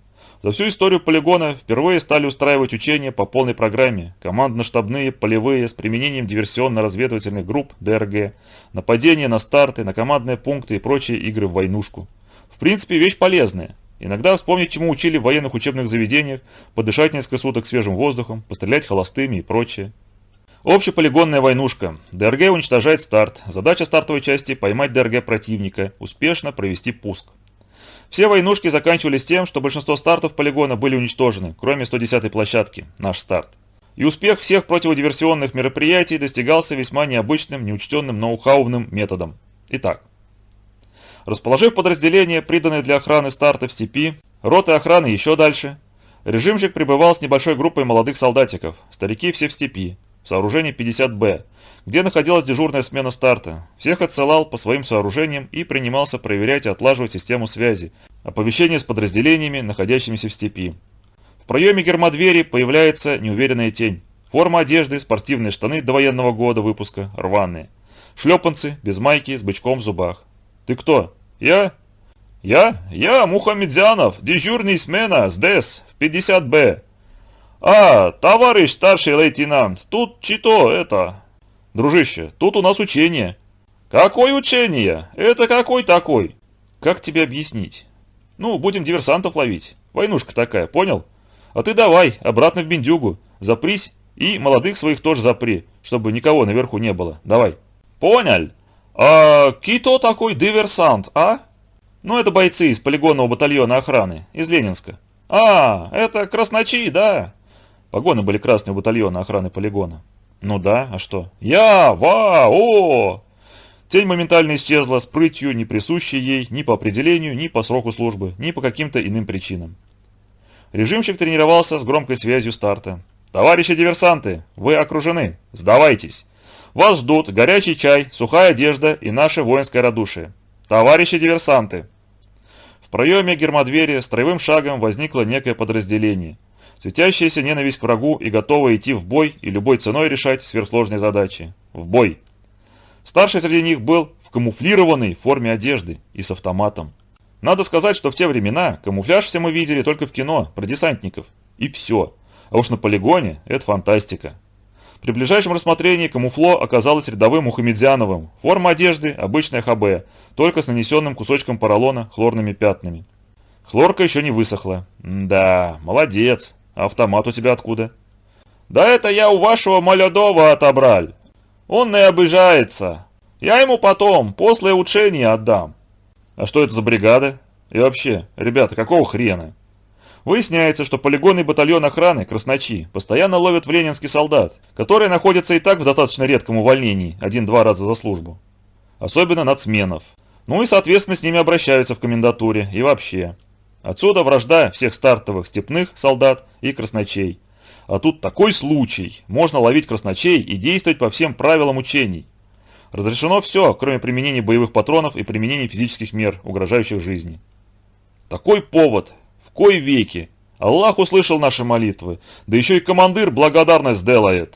за всю историю полигона впервые стали устраивать учения по полной программе, командно-штабные, полевые, с применением диверсионно-разведывательных групп ДРГ, нападения на старты, на командные пункты и прочие игры в войнушку. В принципе, вещь полезная. Иногда вспомнить, чему учили в военных учебных заведениях, подышать несколько суток свежим воздухом, пострелять холостыми и прочее. Общеполигонная войнушка. ДРГ уничтожает старт. Задача стартовой части – поймать ДРГ противника, успешно провести пуск. Все войнушки заканчивались тем, что большинство стартов полигона были уничтожены, кроме 110-й площадки, наш старт. И успех всех противодиверсионных мероприятий достигался весьма необычным, неучтенным ноу-хауным методом. Итак, расположив подразделение, приданное для охраны старта в степи, роты охраны еще дальше, режимщик пребывал с небольшой группой молодых солдатиков, старики все в степи, в сооружении 50-Б, где находилась дежурная смена старта. Всех отсылал по своим сооружениям и принимался проверять и отлаживать систему связи, оповещение с подразделениями, находящимися в степи. В проеме гермодвери появляется неуверенная тень. Форма одежды, спортивные штаны до военного года выпуска, рваные. Шлепанцы, без майки, с бычком в зубах. «Ты кто?» «Я?» «Я? Я Мухамедзянов, дежурный смена, СДС, 50Б». «А, товарищ старший лейтенант, тут чито это, «Дружище, тут у нас учение». Какое учение? Это какой такой? Как тебе объяснить? Ну, будем диверсантов ловить. Войнушка такая, понял? А ты давай, обратно в Бендюгу. Запрись и молодых своих тоже запри, чтобы никого наверху не было. Давай. Понял. А кто такой диверсант, а? Ну, это бойцы из полигонного батальона охраны, из Ленинска. А, это красночи, да? Погоны были красные батальона охраны полигона. Ну да, а что? Я, ва, о! Тень моментально исчезла с прытью, не присущей ей ни по определению, ни по сроку службы, ни по каким-то иным причинам. Режимщик тренировался с громкой связью старта. «Товарищи диверсанты, вы окружены. Сдавайтесь. Вас ждут горячий чай, сухая одежда и наше воинское радушие. Товарищи диверсанты!» В проеме гермодвери строевым шагом возникло некое подразделение, светящееся ненависть к врагу и готовое идти в бой и любой ценой решать сверхсложные задачи. В бой! Старший среди них был в камуфлированной форме одежды и с автоматом. Надо сказать, что в те времена камуфляж все мы видели только в кино, про десантников. И все. А уж на полигоне это фантастика. При ближайшем рассмотрении камуфло оказалось рядовым мухамедзяновым. Форма одежды – обычная ХБ, только с нанесенным кусочком поролона хлорными пятнами. Хлорка еще не высохла. да, молодец. А автомат у тебя откуда? Да это я у вашего молодого отобрал. Он не обижается. Я ему потом, после учения отдам. А что это за бригада? И вообще, ребята, какого хрена? Выясняется, что полигонный батальон охраны «Красночи» постоянно ловят в Ленинский солдат, которые находятся и так в достаточно редком увольнении, один-два раза за службу. Особенно нацменов. Ну и, соответственно, с ними обращаются в комендатуре и вообще. Отсюда вражда всех стартовых степных солдат и красночей. А тут такой случай. Можно ловить красночей и действовать по всем правилам учений. Разрешено все, кроме применения боевых патронов и применения физических мер, угрожающих жизни. Такой повод. В кой веки? Аллах услышал наши молитвы. Да еще и командир благодарность сделает.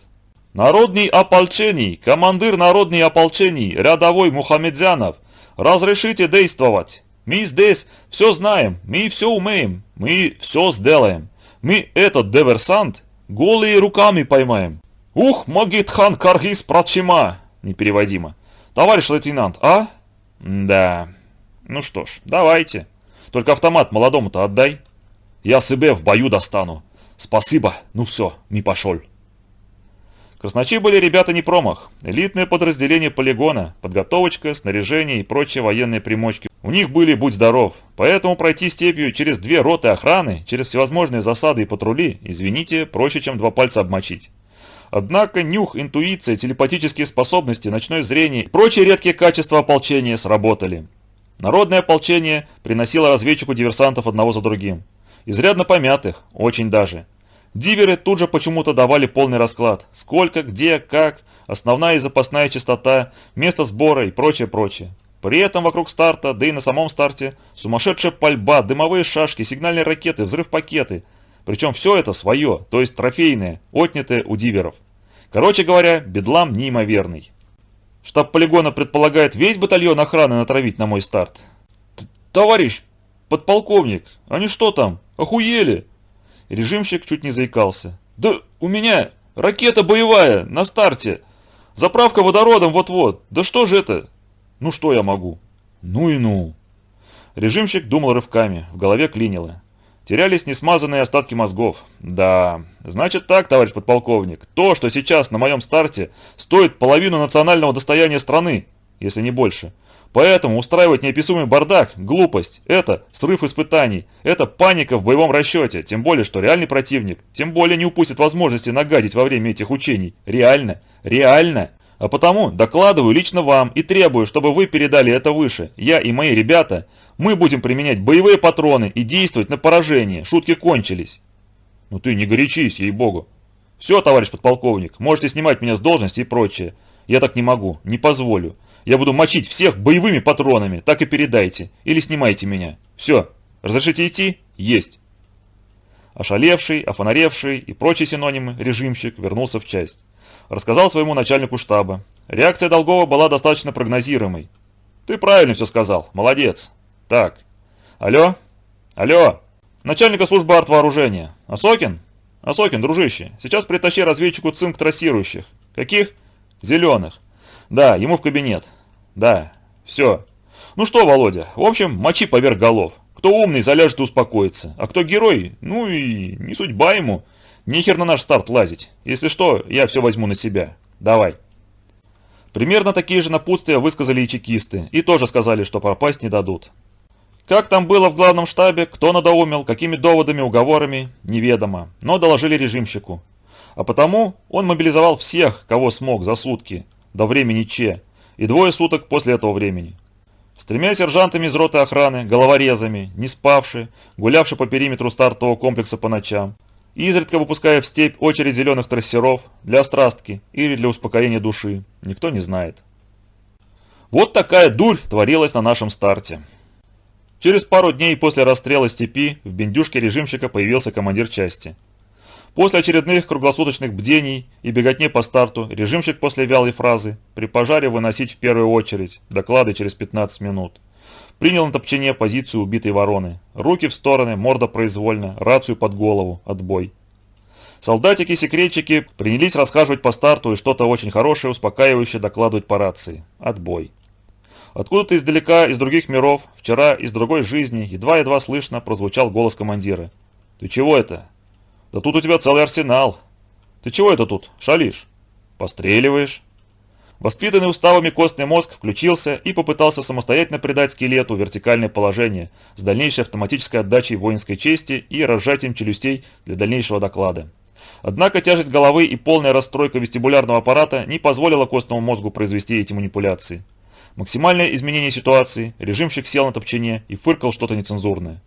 Народный ополчений, командир народный ополчений, рядовой Мухаммедзянов, разрешите действовать. Мы здесь все знаем, мы все умеем, мы все сделаем. Мы этот диверсант Голые руками поймаем. Ух, Магитхан Каргиз Прачима. Непереводимо. Товарищ лейтенант, а? Да. Ну что ж, давайте. Только автомат молодому-то отдай. Я себе в бою достану. Спасибо. Ну все, не пошел. Красночи были ребята не промах. Элитное подразделение полигона, подготовочка, снаряжение и прочие военные примочки. У них были будь здоров. Поэтому пройти степью через две роты охраны, через всевозможные засады и патрули, извините, проще, чем два пальца обмочить. Однако нюх, интуиция, телепатические способности, ночное зрение и прочие редкие качества ополчения сработали. Народное ополчение приносило разведчику диверсантов одного за другим. Изрядно помятых, очень даже. Диверы тут же почему-то давали полный расклад. Сколько, где, как, основная и запасная частота, место сбора и прочее-прочее. При этом вокруг старта, да и на самом старте, сумасшедшая пальба, дымовые шашки, сигнальные ракеты, взрыв-пакеты. Причем все это свое, то есть трофейное, отнятое у диверов. Короче говоря, бедлам неимоверный. Штаб полигона предполагает весь батальон охраны натравить на мой старт. «Товарищ подполковник, они что там, охуели?» Режимщик чуть не заикался. «Да у меня ракета боевая на старте. Заправка водородом вот-вот. Да что же это?» «Ну что я могу?» «Ну и ну». Режимщик думал рывками, в голове клинило. Терялись несмазанные остатки мозгов. Да, значит так, товарищ подполковник, то, что сейчас на моем старте, стоит половину национального достояния страны, если не больше. Поэтому устраивать неописуемый бардак – глупость. Это срыв испытаний. Это паника в боевом расчете. Тем более, что реальный противник тем более не упустит возможности нагадить во время этих учений. Реально. Реально. А потому докладываю лично вам и требую, чтобы вы передали это выше. Я и мои ребята, мы будем применять боевые патроны и действовать на поражение. Шутки кончились. Ну ты не горячись, ей-богу. Все, товарищ подполковник, можете снимать меня с должности и прочее. Я так не могу, не позволю. Я буду мочить всех боевыми патронами, так и передайте. Или снимайте меня. Все, разрешите идти? Есть. Ошалевший, офонаревший и прочие синонимы режимщик вернулся в часть. Рассказал своему начальнику штаба. Реакция Долгова была достаточно прогнозируемой. Ты правильно все сказал, молодец. Так, алло? Алло? Начальника службы артвооружения. Осокин? Осокин, дружище, сейчас притащи разведчику цинк трассирующих. Каких? Зеленых. Да, ему в кабинет. Да, все. Ну что, Володя, в общем, мочи поверх голов. Кто умный, заляжет и успокоится. А кто герой, ну и не судьба ему. Нехер на наш старт лазить. Если что, я все возьму на себя. Давай. Примерно такие же напутствия высказали и чекисты, и тоже сказали, что пропасть не дадут. Как там было в главном штабе, кто надоумил, какими доводами, уговорами, неведомо, но доложили режимщику. А потому он мобилизовал всех, кого смог, за сутки, до времени Че, и двое суток после этого времени. С тремя сержантами из роты охраны, головорезами, не спавшие, гулявшие по периметру стартового комплекса по ночам, изредка выпуская в степь очередь зеленых трассеров для острастки или для успокоения души, никто не знает. Вот такая дурь творилась на нашем старте. Через пару дней после расстрела степи в бендюшке режимщика появился командир части. После очередных круглосуточных бдений и беготни по старту, режимщик после вялой фразы «при пожаре выносить в первую очередь, доклады через 15 минут», принял на топчине позицию убитой вороны. Руки в стороны, морда произвольно, рацию под голову, отбой. Солдатики-секретчики принялись расхаживать по старту и что-то очень хорошее, успокаивающее докладывать по рации. Отбой. Откуда-то издалека, из других миров, вчера из другой жизни, едва-едва слышно прозвучал голос командира. «Ты чего это?» «Да тут у тебя целый арсенал». «Ты чего это тут? Шалишь?» «Постреливаешь?» Воспитанный уставами костный мозг включился и попытался самостоятельно придать скелету вертикальное положение с дальнейшей автоматической отдачей воинской чести и разжатием челюстей для дальнейшего доклада. Однако тяжесть головы и полная расстройка вестибулярного аппарата не позволила костному мозгу произвести эти манипуляции. Максимальное изменение ситуации, режимщик сел на топчине и фыркал что-то нецензурное.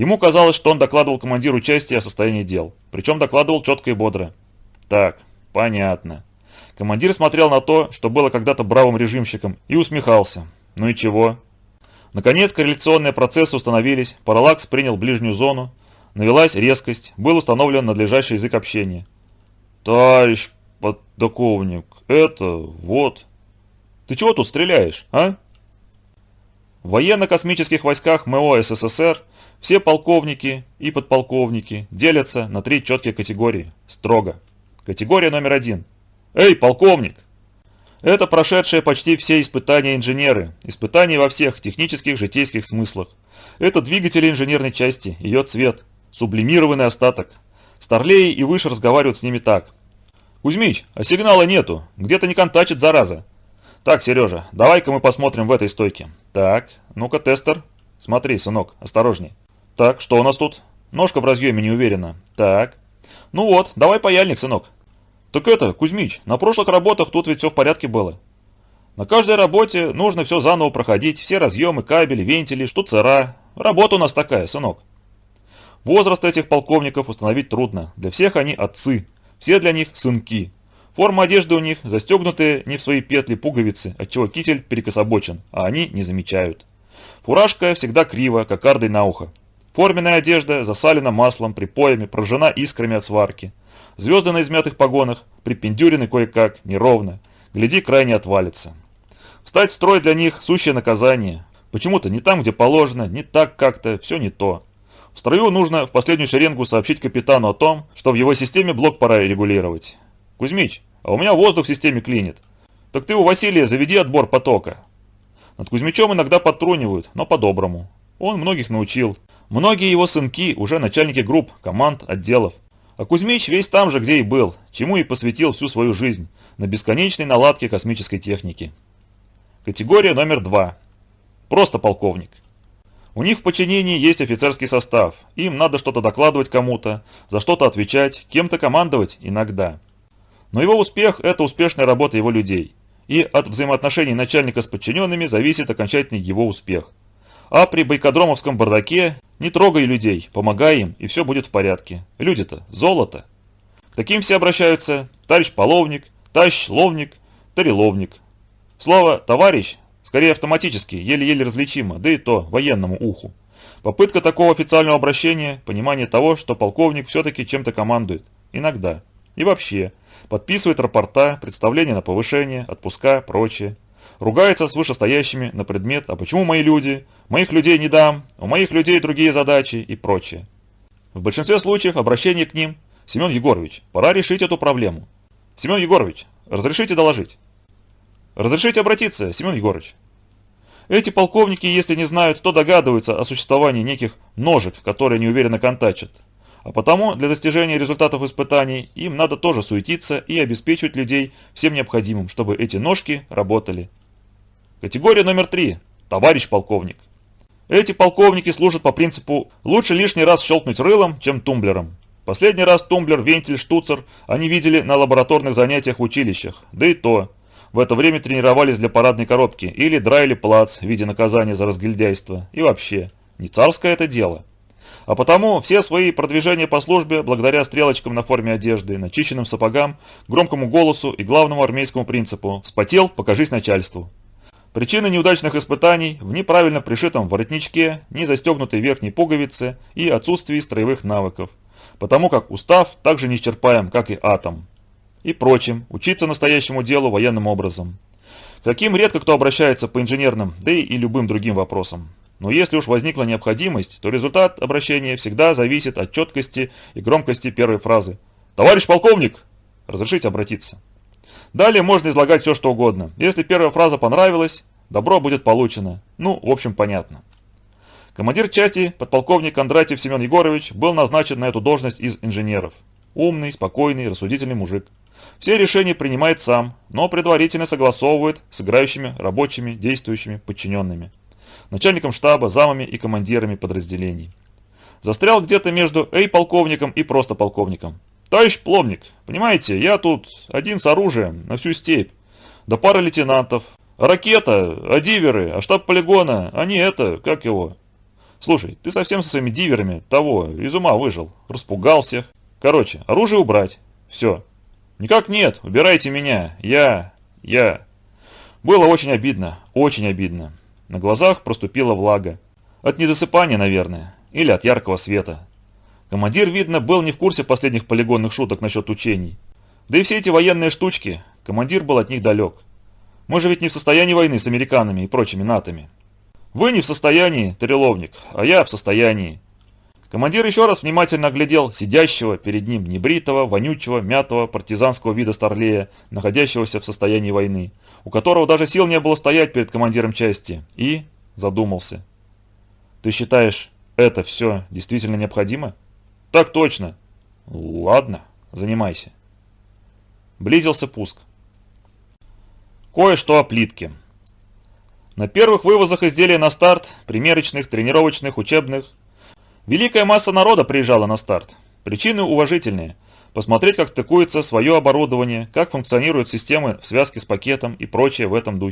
Ему казалось, что он докладывал командиру части о состоянии дел, причем докладывал четко и бодро. Так, понятно. Командир смотрел на то, что было когда-то бравым режимщиком, и усмехался. Ну и чего? Наконец корреляционные процессы установились, параллакс принял ближнюю зону, навелась резкость, был установлен надлежащий язык общения. «Товарищ подполковник, это вот...» Ты чего тут стреляешь, а? В военно-космических войсках МО СССР все полковники и подполковники делятся на три четкие категории, строго. Категория номер один. Эй, полковник! Это прошедшие почти все испытания инженеры, испытания во всех технических житейских смыслах. Это двигатели инженерной части, ее цвет, сублимированный остаток. Старлеи и выше разговаривают с ними так. «Кузьмич, а сигнала нету, где-то не контачит, зараза. Так, Сережа, давай-ка мы посмотрим в этой стойке. Так, ну-ка, тестер. Смотри, сынок, осторожней. Так, что у нас тут? Ножка в разъеме не уверена. Так. Ну вот, давай паяльник, сынок. Так это, Кузьмич, на прошлых работах тут ведь все в порядке было. На каждой работе нужно все заново проходить, все разъемы, кабели, вентили, штуцера. Работа у нас такая, сынок. Возраст этих полковников установить трудно. Для всех они отцы. Все для них сынки. Форма одежды у них застегнутые не в свои петли пуговицы, отчего китель перекособочен, а они не замечают. Фуражка всегда криво, кокардой на ухо. Форменная одежда засалена маслом, припоями, прожжена искрами от сварки. Звезды на измятых погонах припендюрены кое-как, неровно. Гляди, крайне отвалится. Встать в строй для них – сущее наказание. Почему-то не там, где положено, не так как-то, все не то. В строю нужно в последнюю шеренгу сообщить капитану о том, что в его системе блок пора регулировать. «Кузьмич, а у меня воздух в системе клинит. Так ты у Василия заведи отбор потока». Над Кузьмичом иногда подтрунивают, но по-доброму. Он многих научил. Многие его сынки уже начальники групп, команд, отделов. А Кузьмич весь там же, где и был, чему и посвятил всю свою жизнь, на бесконечной наладке космической техники. Категория номер два. Просто полковник. У них в подчинении есть офицерский состав, им надо что-то докладывать кому-то, за что-то отвечать, кем-то командовать иногда. Но его успех – это успешная работа его людей. И от взаимоотношений начальника с подчиненными зависит окончательный его успех. А при бойкодромовском бардаке не трогай людей, помогай им, и все будет в порядке. Люди-то – золото. К таким все обращаются товарищ половник, товарищ ловник, тареловник. Слово «товарищ» скорее автоматически, еле-еле различимо, да и то военному уху. Попытка такого официального обращения – понимание того, что полковник все-таки чем-то командует. Иногда. И вообще, подписывает рапорта, представления на повышение, отпуска, прочее. Ругается с вышестоящими на предмет «А почему мои люди? Моих людей не дам, у моих людей другие задачи» и прочее. В большинстве случаев обращение к ним «Семен Егорович, пора решить эту проблему». «Семен Егорович, разрешите доложить?» Разрешите обратиться, Семен Егорович? Эти полковники, если не знают, то догадываются о существовании неких ножек, которые неуверенно контачат. А потому для достижения результатов испытаний им надо тоже суетиться и обеспечивать людей всем необходимым, чтобы эти ножки работали. Категория номер три. Товарищ полковник. Эти полковники служат по принципу «лучше лишний раз щелкнуть рылом, чем тумблером». Последний раз тумблер, вентиль, штуцер они видели на лабораторных занятиях в училищах, да и то. В это время тренировались для парадной коробки или драили плац в виде наказания за разгильдяйство. И вообще, не царское это дело. А потому все свои продвижения по службе, благодаря стрелочкам на форме одежды, начищенным сапогам, громкому голосу и главному армейскому принципу «вспотел, покажись начальству». Причины неудачных испытаний в неправильно пришитом воротничке, незастегнутой верхней пуговице и отсутствии строевых навыков, потому как устав так же неисчерпаем, как и атом. И прочим, учиться настоящему делу военным образом. Каким редко кто обращается по инженерным, да и любым другим вопросам. Но если уж возникла необходимость, то результат обращения всегда зависит от четкости и громкости первой фразы. «Товарищ полковник!» Разрешите обратиться. Далее можно излагать все, что угодно. Если первая фраза понравилась, добро будет получено. Ну, в общем, понятно. Командир части, подполковник Кондратьев Семен Егорович, был назначен на эту должность из инженеров. Умный, спокойный, рассудительный мужик. Все решения принимает сам, но предварительно согласовывает с играющими, рабочими, действующими, подчиненными начальником штаба, замами и командирами подразделений. Застрял где-то между «эй, полковником» и просто полковником. «Товарищ пловник, понимаете, я тут один с оружием на всю степь. Да пара лейтенантов. Ракета, а диверы, а штаб полигона, они это, как его? Слушай, ты совсем со своими диверами того, из ума выжил, распугал всех. Короче, оружие убрать. Все. Никак нет, убирайте меня. Я, я. Было очень обидно, очень обидно. На глазах проступила влага. От недосыпания, наверное. Или от яркого света. Командир, видно, был не в курсе последних полигонных шуток насчет учений. Да и все эти военные штучки, командир был от них далек. Мы же ведь не в состоянии войны с американами и прочими натами. Вы не в состоянии, Тареловник, а я в состоянии. Командир еще раз внимательно оглядел сидящего перед ним небритого, вонючего, мятого, партизанского вида старлея, находящегося в состоянии войны, у которого даже сил не было стоять перед командиром части, и задумался. «Ты считаешь, это все действительно необходимо?» «Так точно». «Ладно, занимайся». Близился пуск. Кое-что о плитке. На первых вывозах изделия на старт, примерочных, тренировочных, учебных, великая масса народа приезжала на старт. Причины уважительные – посмотреть, как стыкуется свое оборудование, как функционируют системы в связке с пакетом и прочее в этом духе.